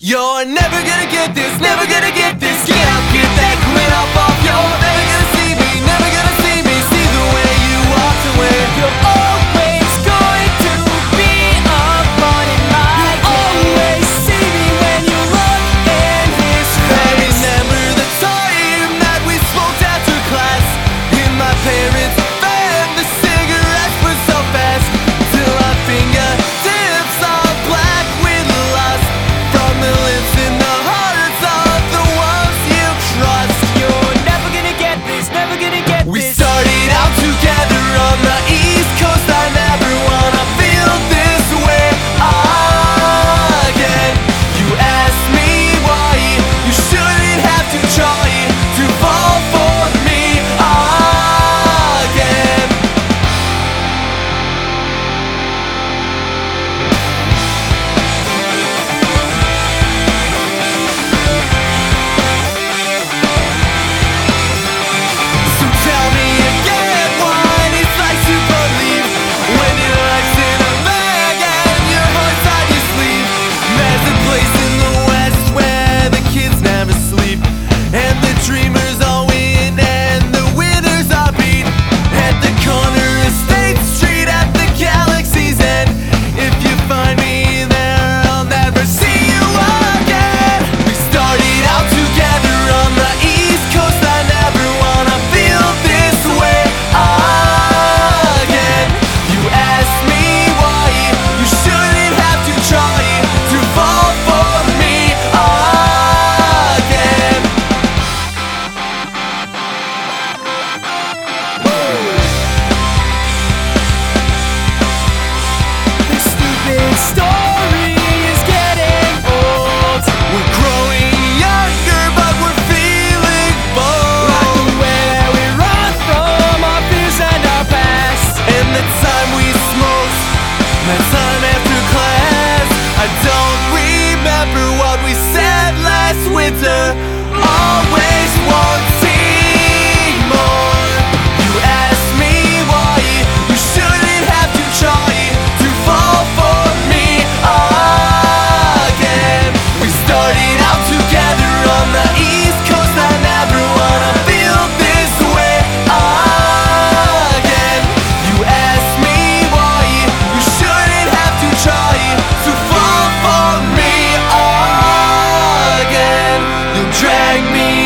You're never gonna get this, never gonna get this. Get up, get that up off your face. like me.